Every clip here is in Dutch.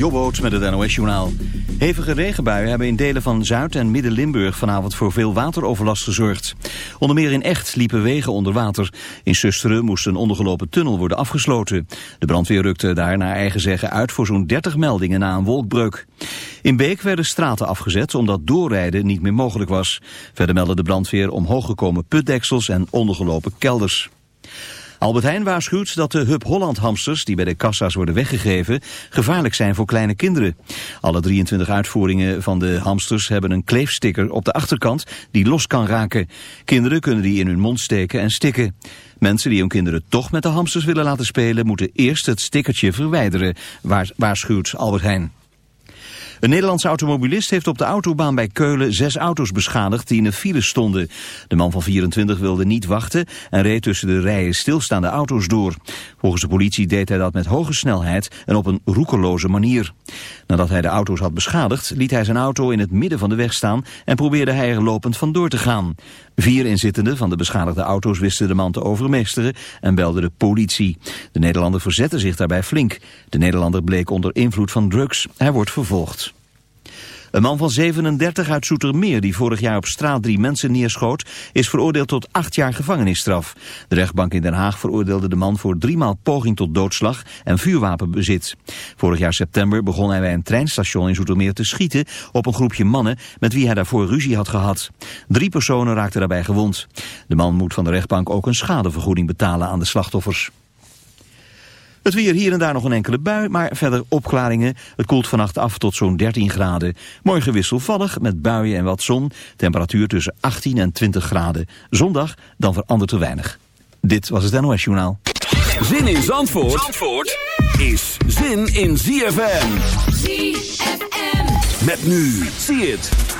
Jobboot met het NOS-journaal. Hevige regenbuien hebben in delen van Zuid- en Midden-Limburg vanavond voor veel wateroverlast gezorgd. Onder meer in Echt liepen wegen onder water. In Susteren moest een ondergelopen tunnel worden afgesloten. De brandweer rukte daar naar eigen zeggen uit voor zo'n 30 meldingen na een wolkbreuk. In Beek werden straten afgezet omdat doorrijden niet meer mogelijk was. Verder meldde de brandweer omhooggekomen putdeksels en ondergelopen kelders. Albert Heijn waarschuwt dat de Hub Holland hamsters die bij de kassa's worden weggegeven gevaarlijk zijn voor kleine kinderen. Alle 23 uitvoeringen van de hamsters hebben een kleefsticker op de achterkant die los kan raken. Kinderen kunnen die in hun mond steken en stikken. Mensen die hun kinderen toch met de hamsters willen laten spelen moeten eerst het stickertje verwijderen, waarschuwt Albert Heijn. Een Nederlandse automobilist heeft op de autobaan bij Keulen zes auto's beschadigd die in de file stonden. De man van 24 wilde niet wachten en reed tussen de rijen stilstaande auto's door. Volgens de politie deed hij dat met hoge snelheid en op een roekeloze manier. Nadat hij de auto's had beschadigd, liet hij zijn auto in het midden van de weg staan en probeerde hij er lopend vandoor te gaan. Vier inzittenden van de beschadigde auto's wisten de man te overmeesteren en belden de politie. De Nederlander verzette zich daarbij flink. De Nederlander bleek onder invloed van drugs. Hij wordt vervolgd. Een man van 37 uit Soetermeer die vorig jaar op straat drie mensen neerschoot... is veroordeeld tot acht jaar gevangenisstraf. De rechtbank in Den Haag veroordeelde de man voor driemaal poging tot doodslag en vuurwapenbezit. Vorig jaar september begon hij bij een treinstation in Soetermeer te schieten... op een groepje mannen met wie hij daarvoor ruzie had gehad. Drie personen raakten daarbij gewond. De man moet van de rechtbank ook een schadevergoeding betalen aan de slachtoffers. Het weer hier en daar nog een enkele bui, maar verder opklaringen. Het koelt vannacht af tot zo'n 13 graden. Morgen wisselvallig met buien en wat zon. Temperatuur tussen 18 en 20 graden. Zondag dan verandert er weinig. Dit was het NOS Journaal. Zin in Zandvoort, Zandvoort is zin in ZFM. ZFM. Met nu, zie het.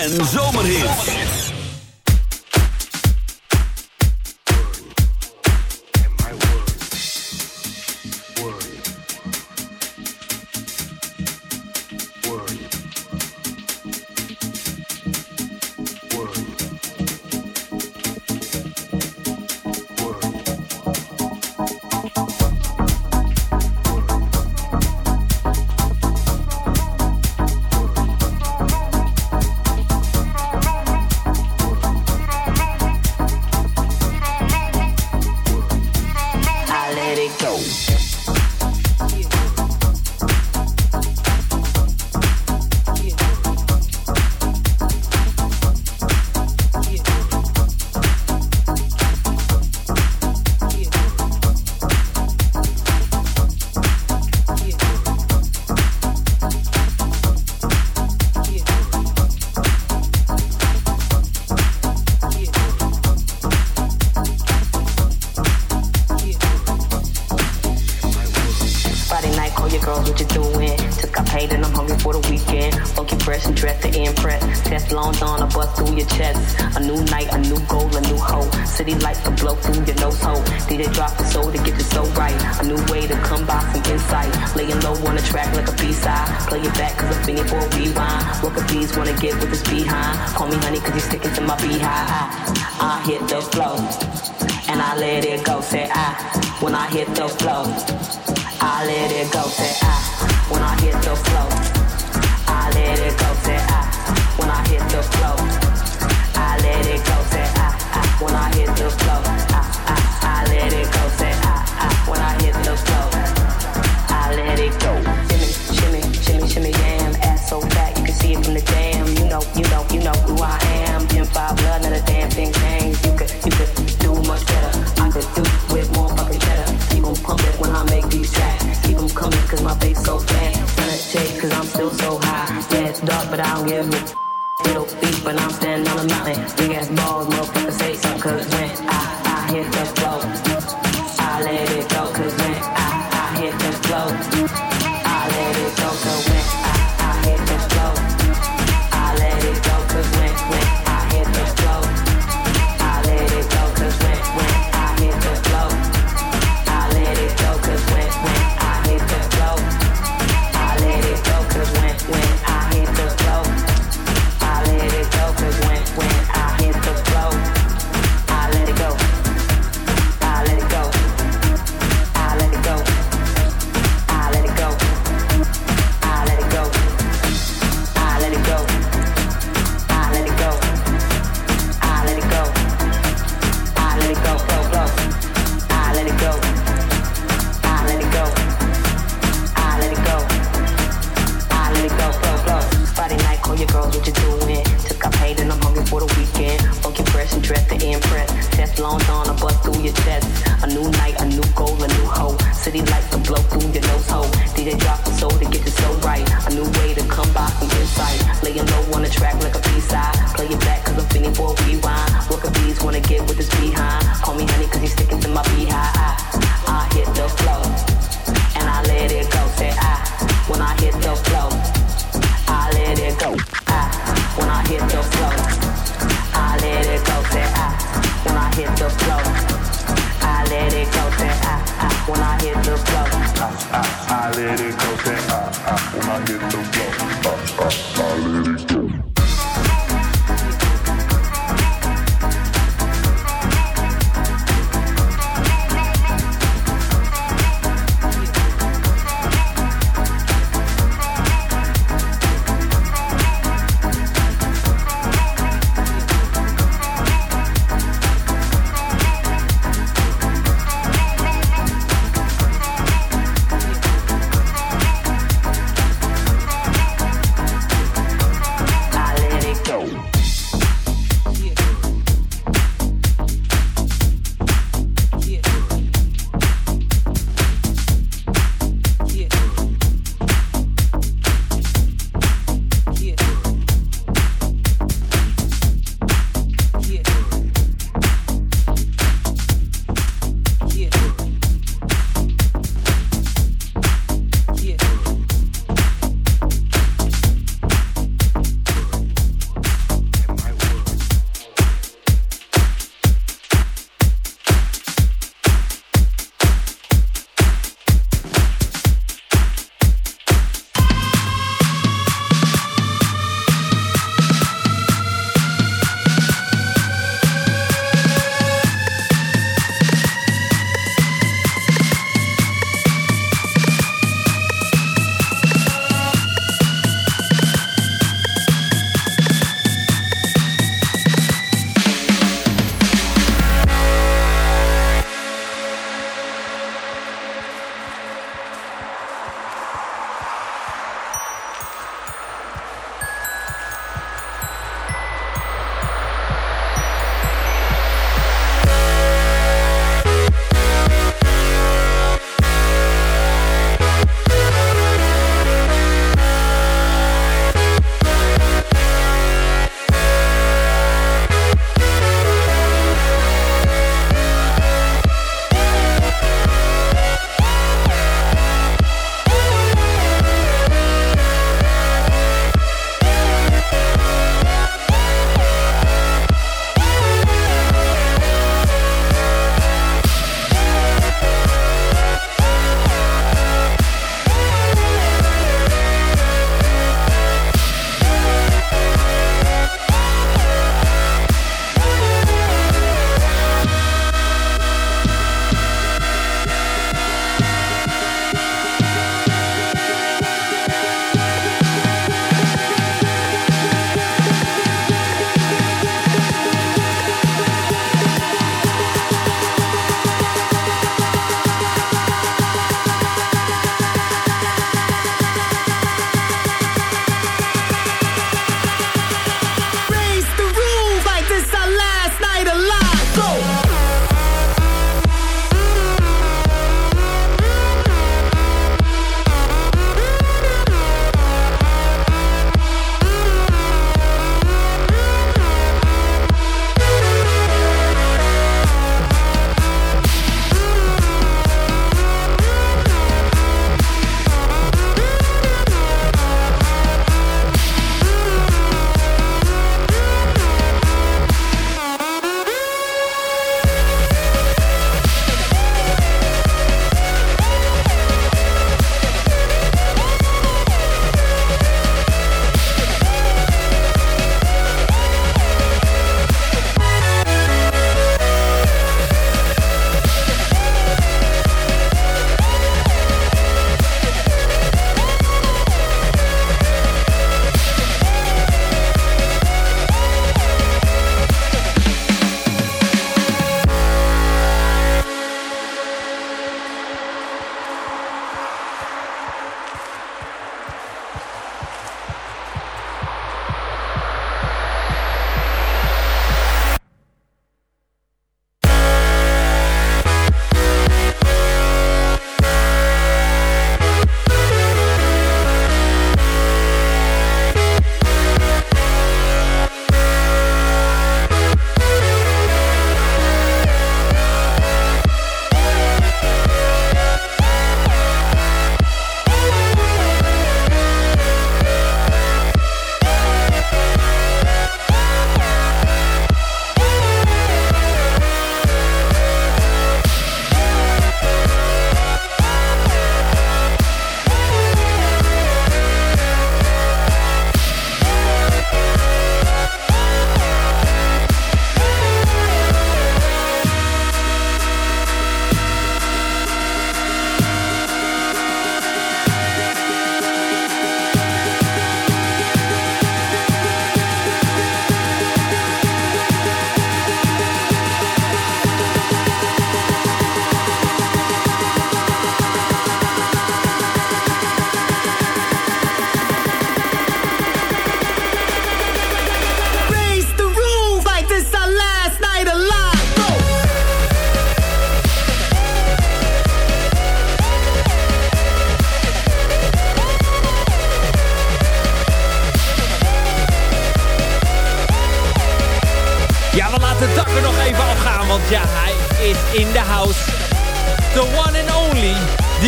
Zandvoort en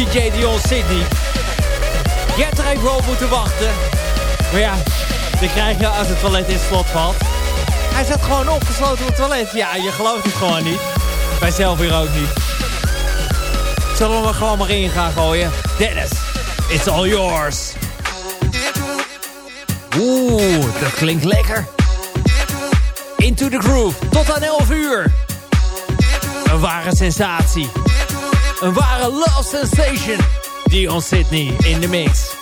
DJ Dion Sydney. Je hebt er even moeten wachten. Maar ja, dan krijg je als het toilet in slot valt. Hij zat gewoon opgesloten op het toilet. Ja, je gelooft het gewoon niet. Wij zelf hier ook niet. Zullen we gewoon maar in gaan gooien? Dennis, it's all yours. Oeh, dat klinkt lekker. Into the Groove, tot aan 11 uur. Een ware sensatie. Een ware love sensation. Dion Sydney in de mix.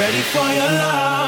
ready for your love.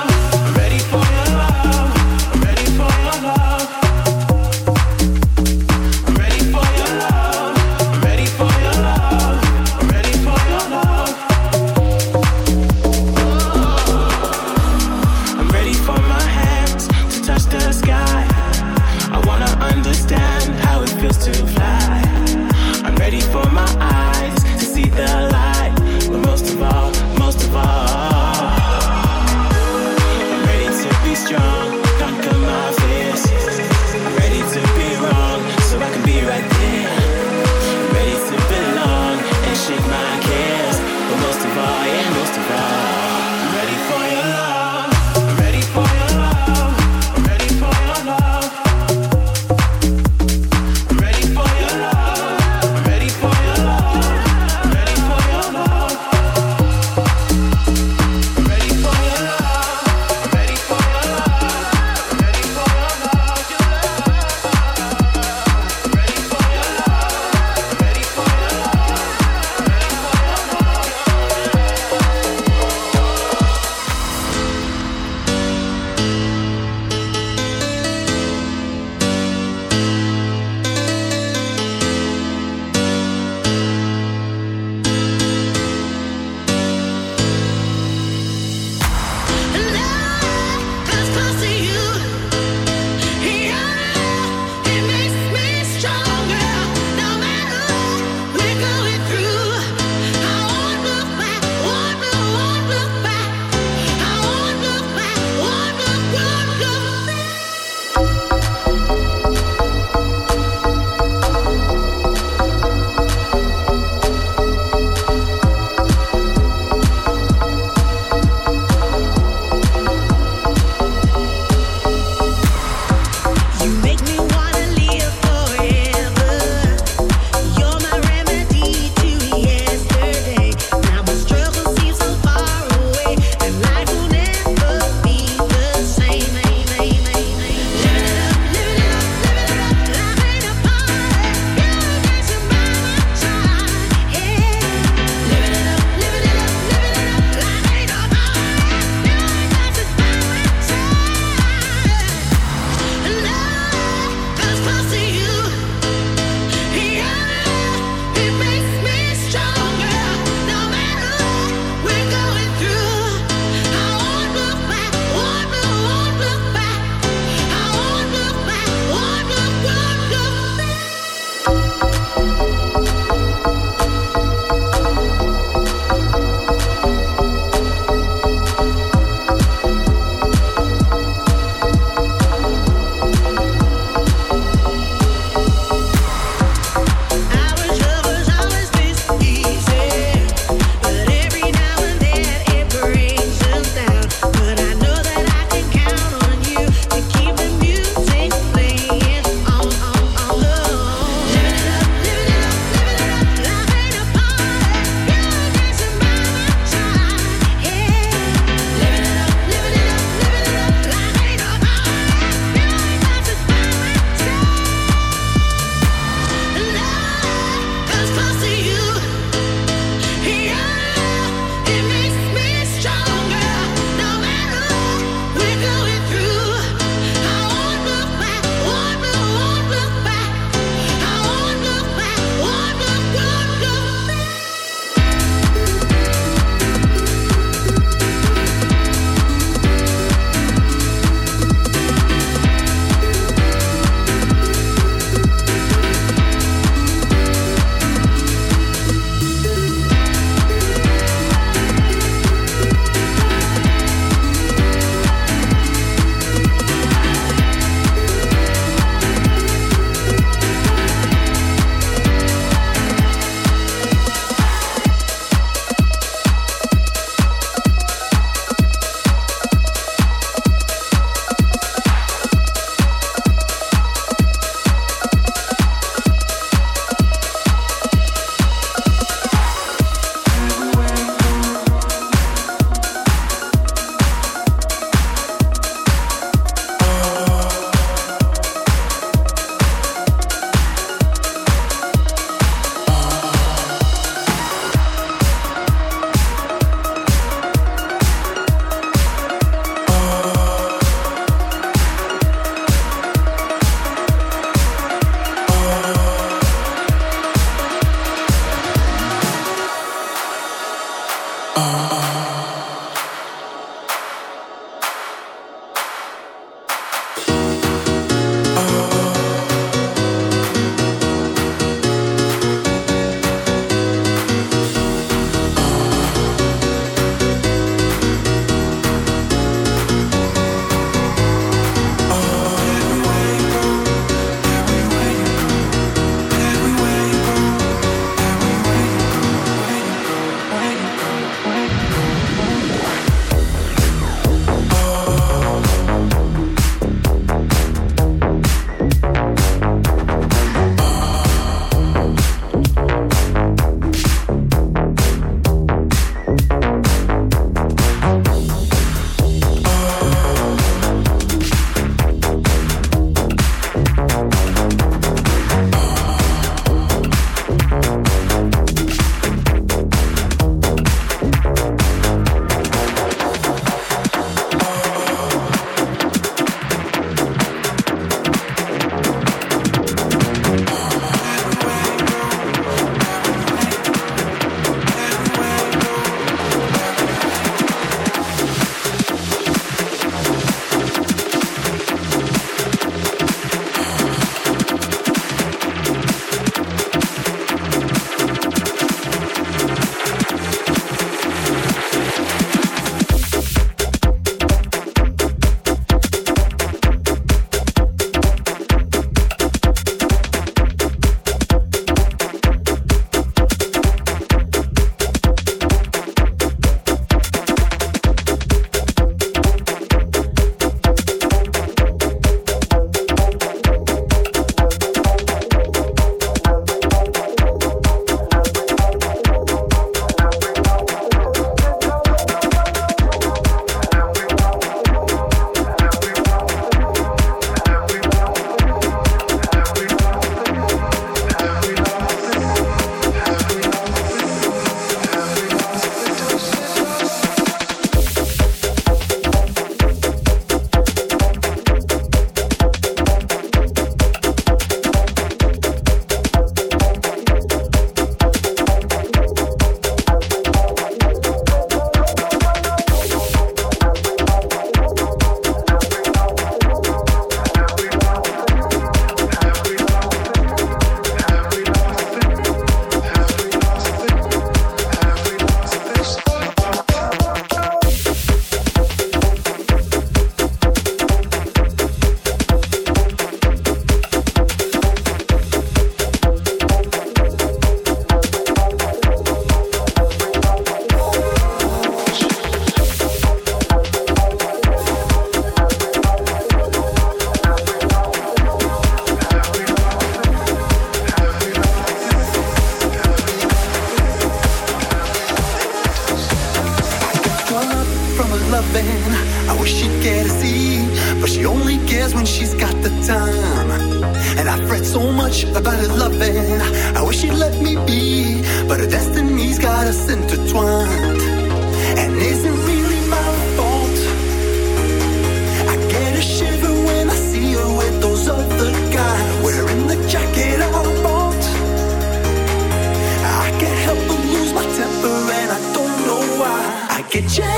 Get your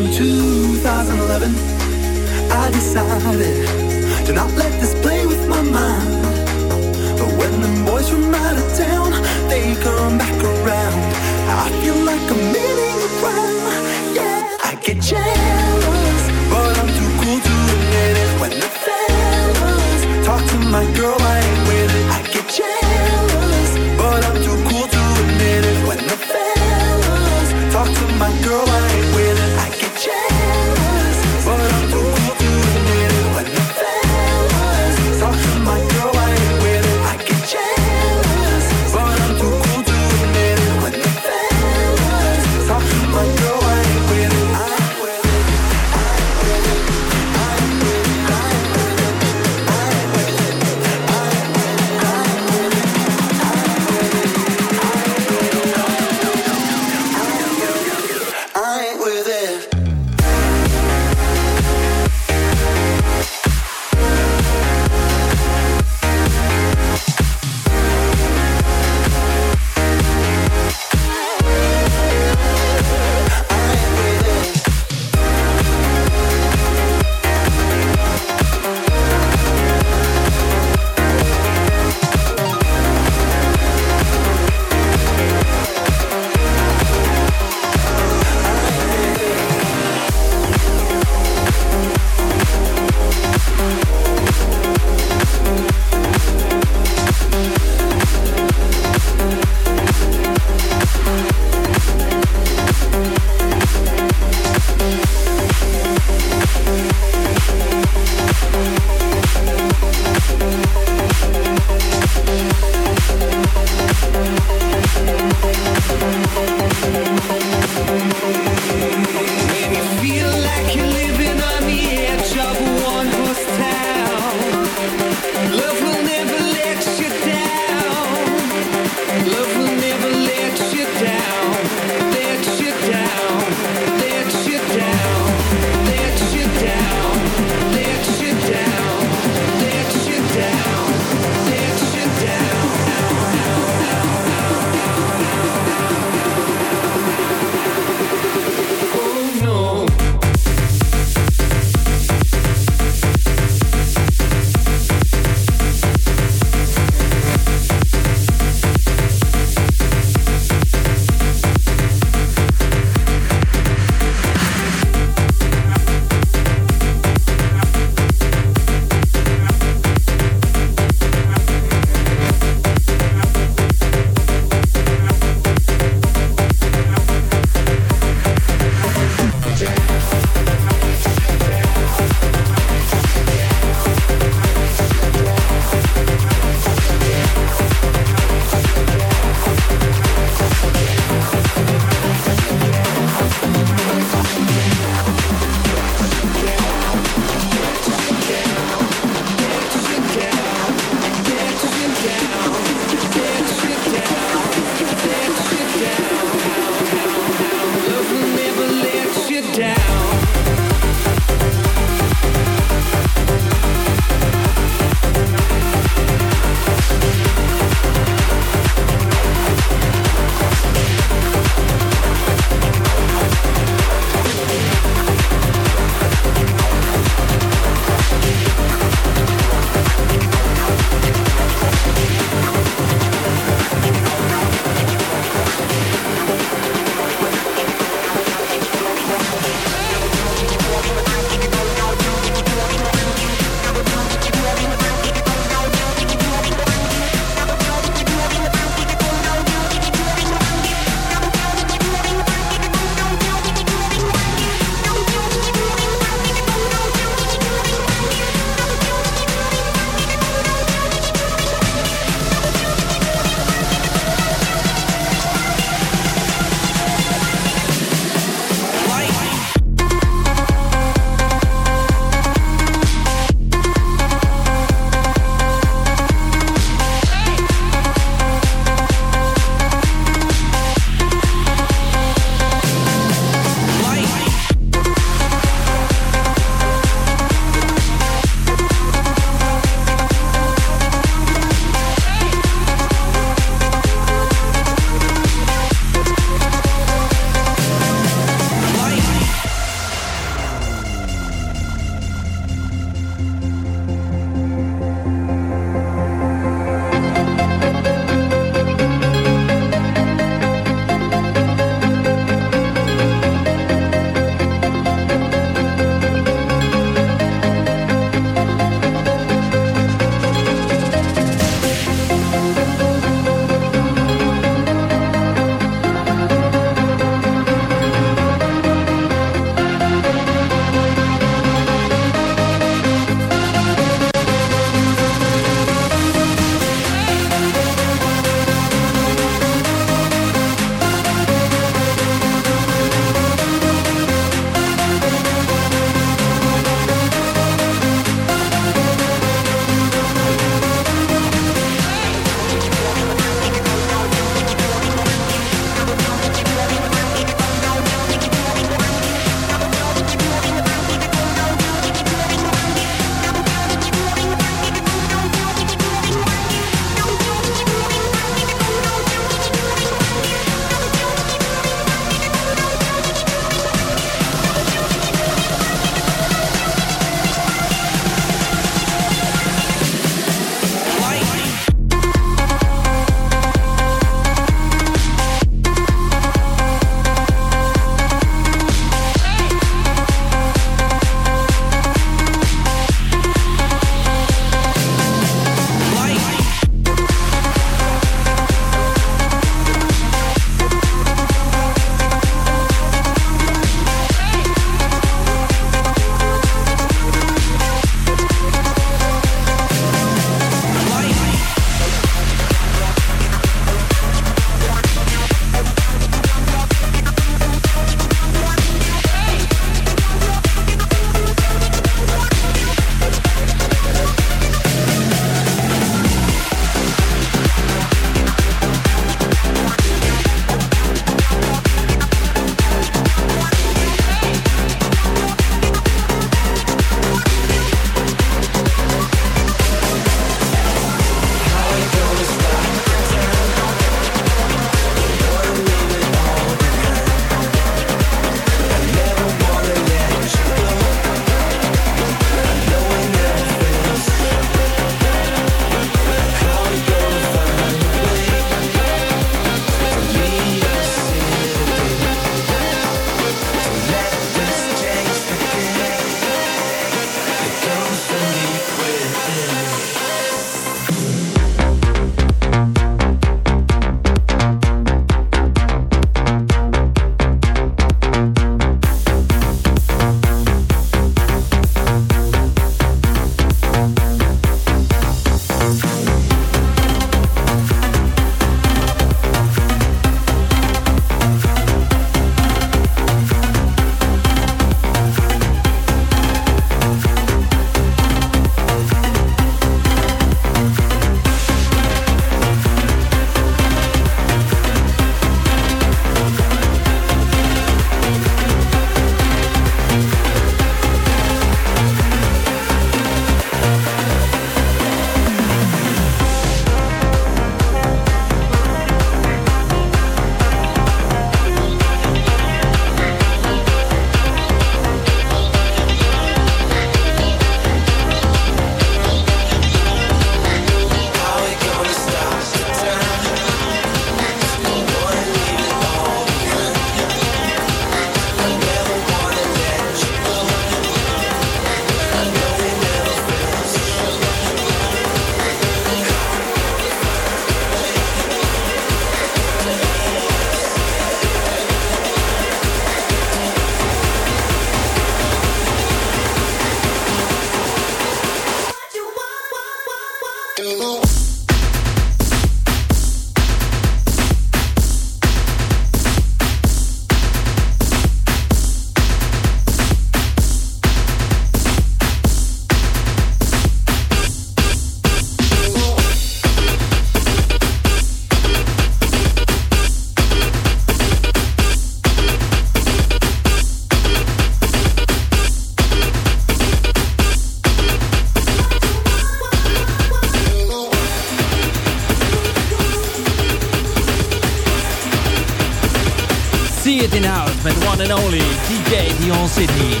one and only DJ Dion Sydney.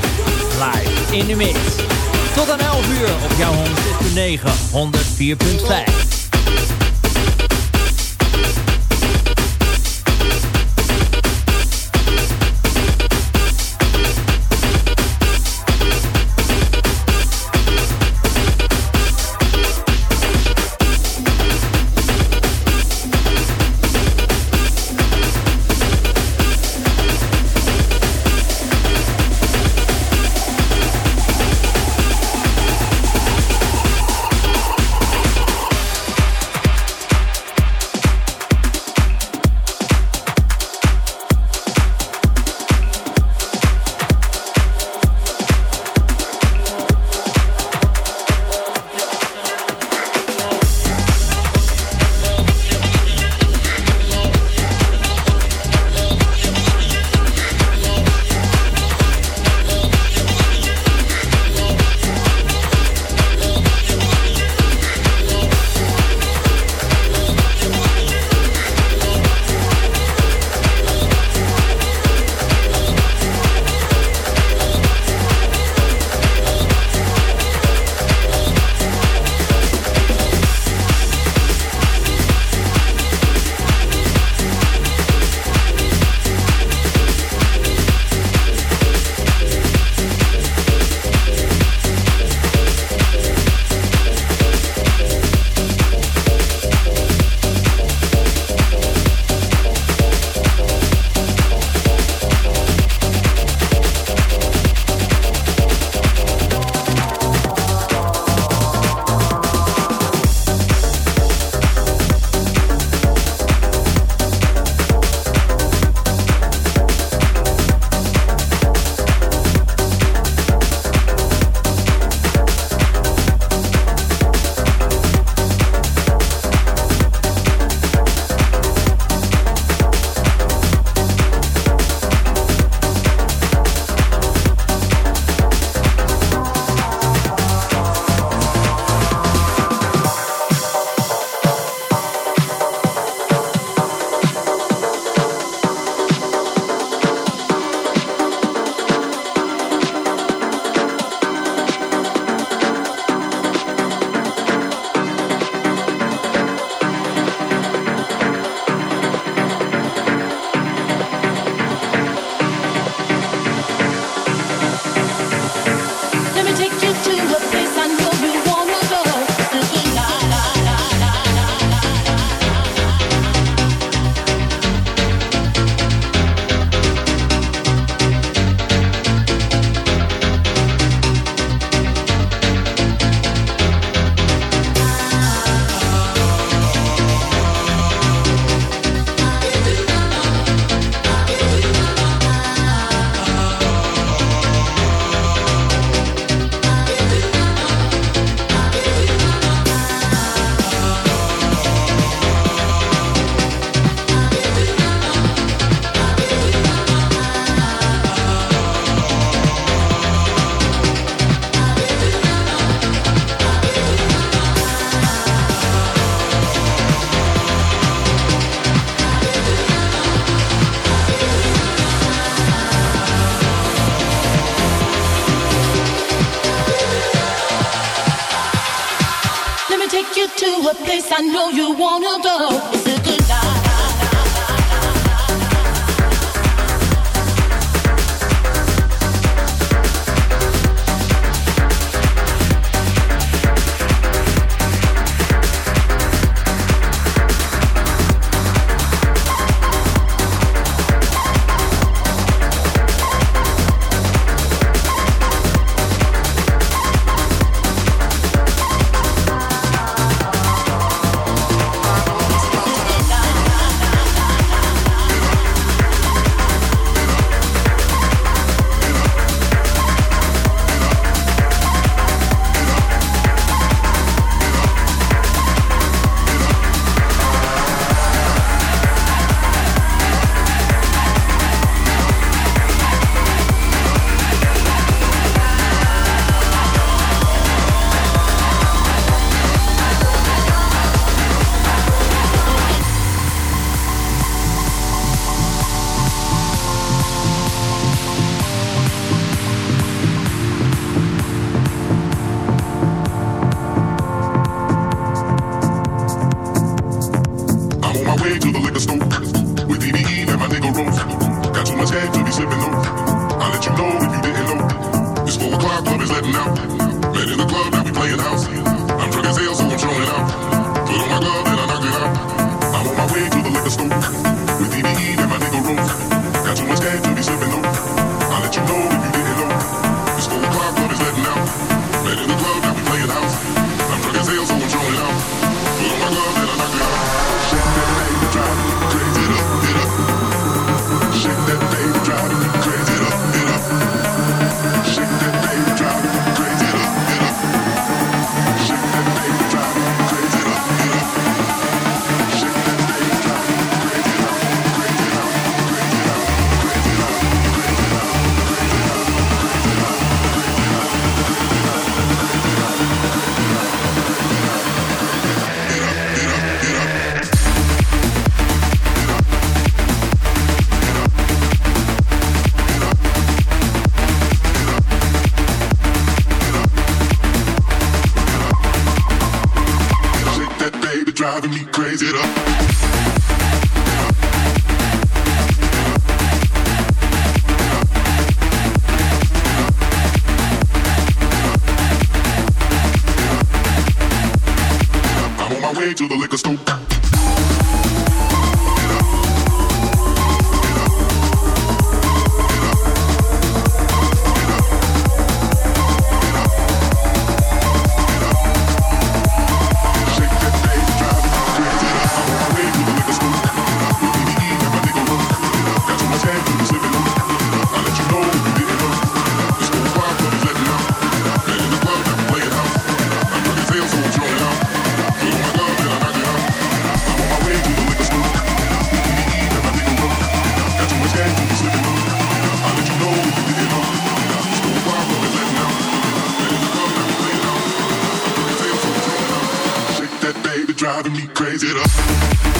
Live in de mix. Tot aan 11 uur op jouw 106.9, 104.5. driving me crazy.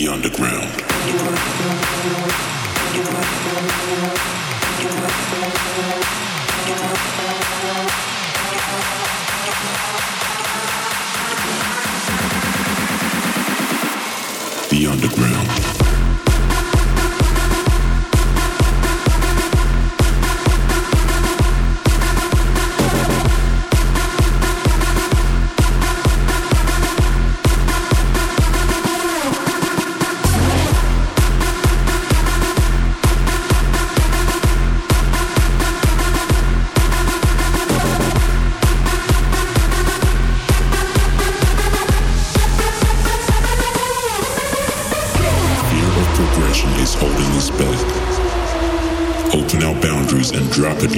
The underground. The underground.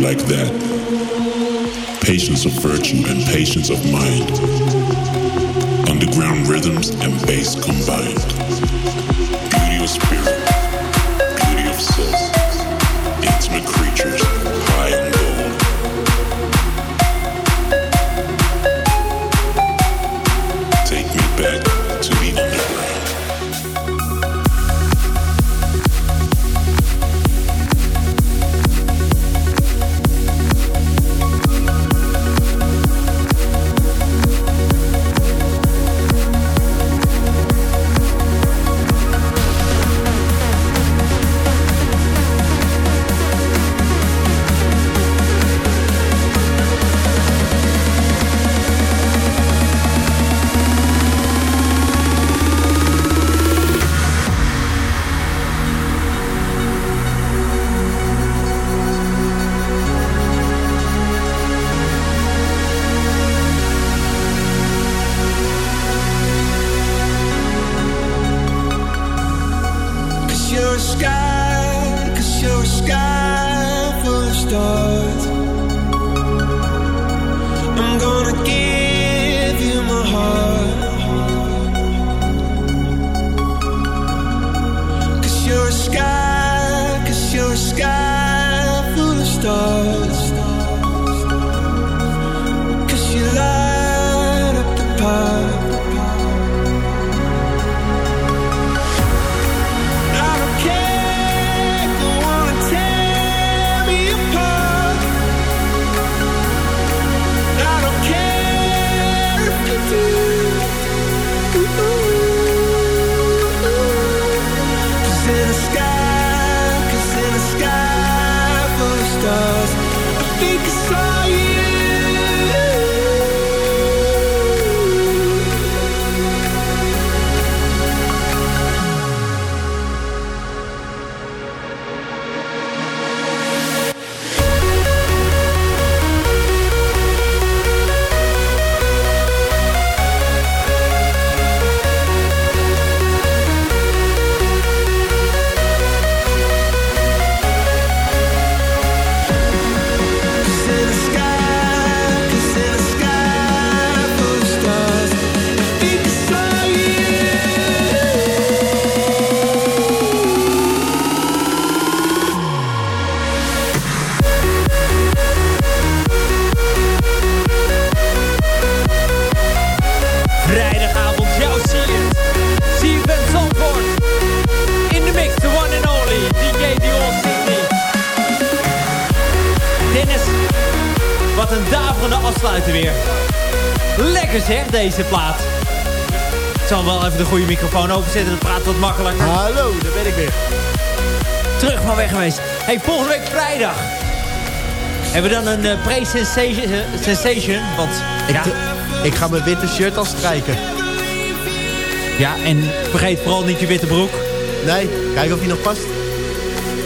Like that. Patience of virtue and patience of mind. Weer. Lekker zeg, deze plaat. Ik zal wel even de goede microfoon openzetten, dan praat het wat makkelijker. Hallo, daar ben ik weer. Terug van weg geweest. Hey, volgende week vrijdag. Hebben we dan een eh, pre-sensation? sensation? Want Ik, ja, ik ga mijn witte shirt al strijken. Ja, en vergeet vooral niet je witte broek. Nee, kijk of hij nog past.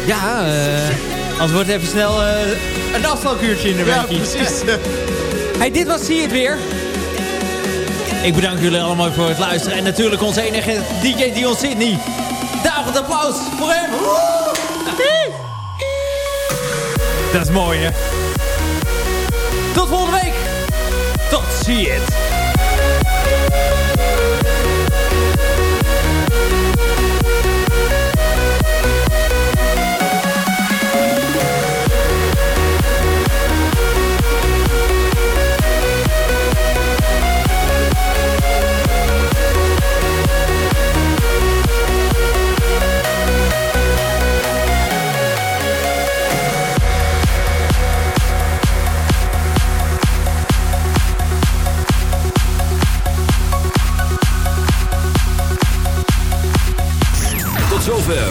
Ja, eh anders wordt even snel eh, een afvalkuurtje in de Ja, weekje. precies. Hey, dit was Zie het weer. Ik bedank jullie allemaal voor het luisteren. En natuurlijk onze enige DJ Dion Sydney. Daverend applaus voor hem. Dat is mooi, hè? Tot volgende week. Tot zie